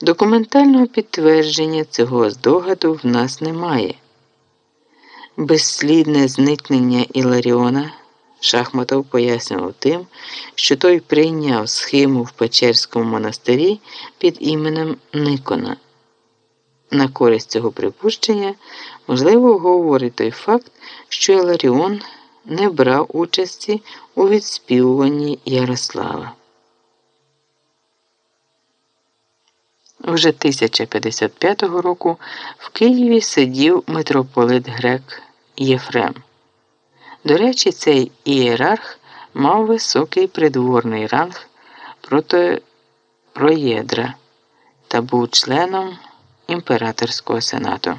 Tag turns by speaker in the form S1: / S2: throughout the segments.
S1: Документального підтвердження цього здогаду в нас немає. Безслідне зникнення Іларіона Шахматов пояснював тим, що той прийняв схему в Печерському монастирі під іменем Никона. На користь цього припущення можливо говорить той факт, що Іларіон не брав участі у відспівуванні Ярослава. Вже 1055 року в Києві сидів митрополит грек Єфрем. До речі, цей ієрарх мав високий придворний ранг проти проєдра та був членом імператорського сенату.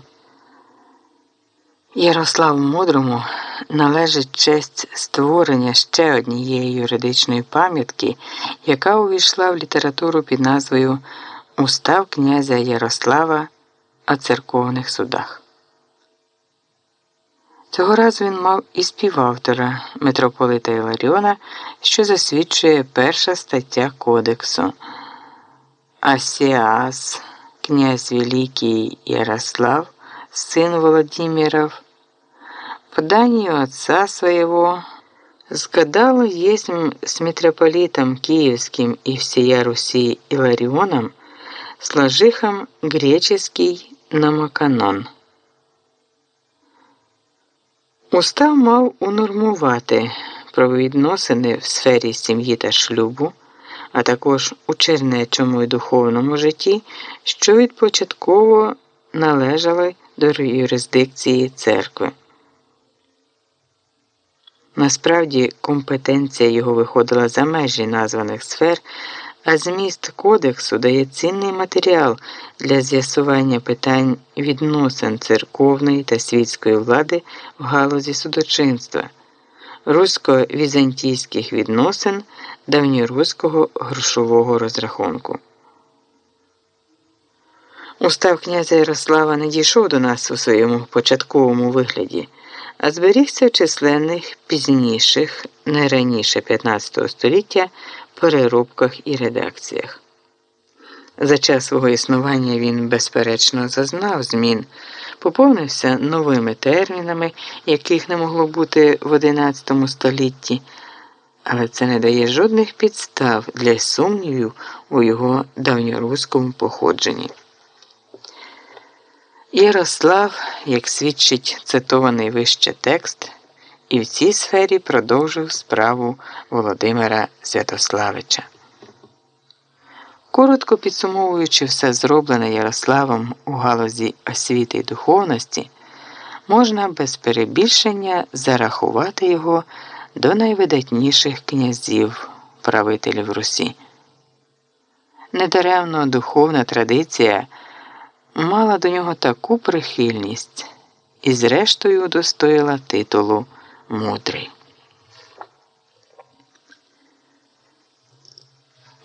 S1: Ярославу Мудрому належить честь створення ще однієї юридичної пам'ятки, яка увійшла в літературу під назвою Устав князя Ярослава о церковних судах. Цього разу він мав і співавтора митрополита Іларіона, що засвідчує перша стаття Кодексу. Асіас, князь Великий Ярослав, сын Владимиров, поданию отца своего, сгадал есть с митрополитом Киевским и всея Руси Иларионом, сложихом греческий намаканон. Устав мав унормувати правовідносини в сфері сім'ї та шлюбу, а також у чернечому і духовному житті, що відпочатково належали до юрисдикції церкви. Насправді компетенція його виходила за межі названих сфер, а зміст кодексу дає цінний матеріал для з'ясування питань відносин церковної та світської влади в галузі судочинства, русько-візантійських відносин давньоруського грошового розрахунку. Устав князя Ярослава не дійшов до нас у своєму початковому вигляді, а зберігся в численних пізніших, не раніше 15 століття, переробках і редакціях. За час свого існування він, безперечно, зазнав змін, поповнився новими термінами, яких не могло бути в XI столітті, але це не дає жодних підстав для сумнівів у його давньоруському походженні. Ярослав, як свідчить цитований вище текст, і в цій сфері продовжив справу Володимира Святославича. Коротко підсумовуючи все зроблене Ярославом у галузі освіти й духовності, можна без перебільшення зарахувати його до найвидатніших князів, правителів Русі. Недаремно духовна традиція мала до нього таку прихильність і, зрештою, удостоїла титулу мудрий.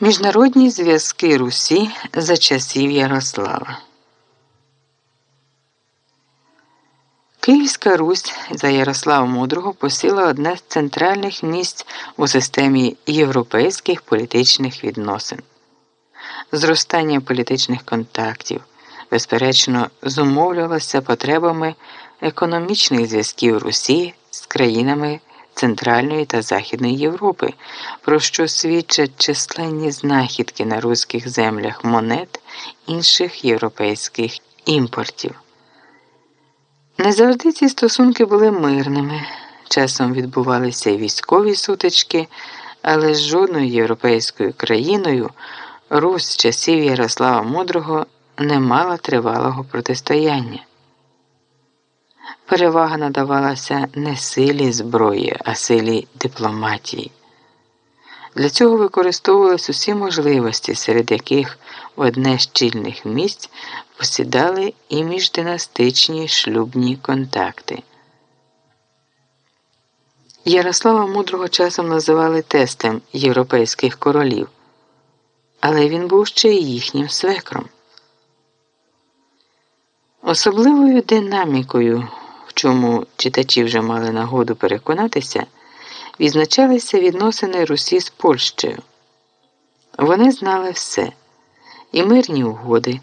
S1: Міжнародні зв'язки Русі за часів Ярослава. Київська Русь за Ярослава Мудрого посіла одне з центральних місць у системі європейських політичних відносин. Зростання політичних контактів безперечно, зумовлювалося потребами економічних зв'язків Русі країнами Центральної та Західної Європи, про що свідчать численні знахідки на руських землях монет інших європейських імпортів. Не завжди ці стосунки були мирними, часом відбувалися і військові сутички, але з жодною європейською країною Русь часів Ярослава Мудрого не мала тривалого протистояння. Перевага надавалася не силі зброї, а силі дипломатії. Для цього використовувались усі можливості, серед яких одне з чільних місць посідали і міждинастичні шлюбні контакти. Ярослава Мудрого часом називали тестем європейських королів, але він був ще й їхнім свекром. Особливою динамікою, чому читачі вже мали нагоду переконатися, відзначалися відносини Русі з Польщею. Вони знали все. і мирні угоди.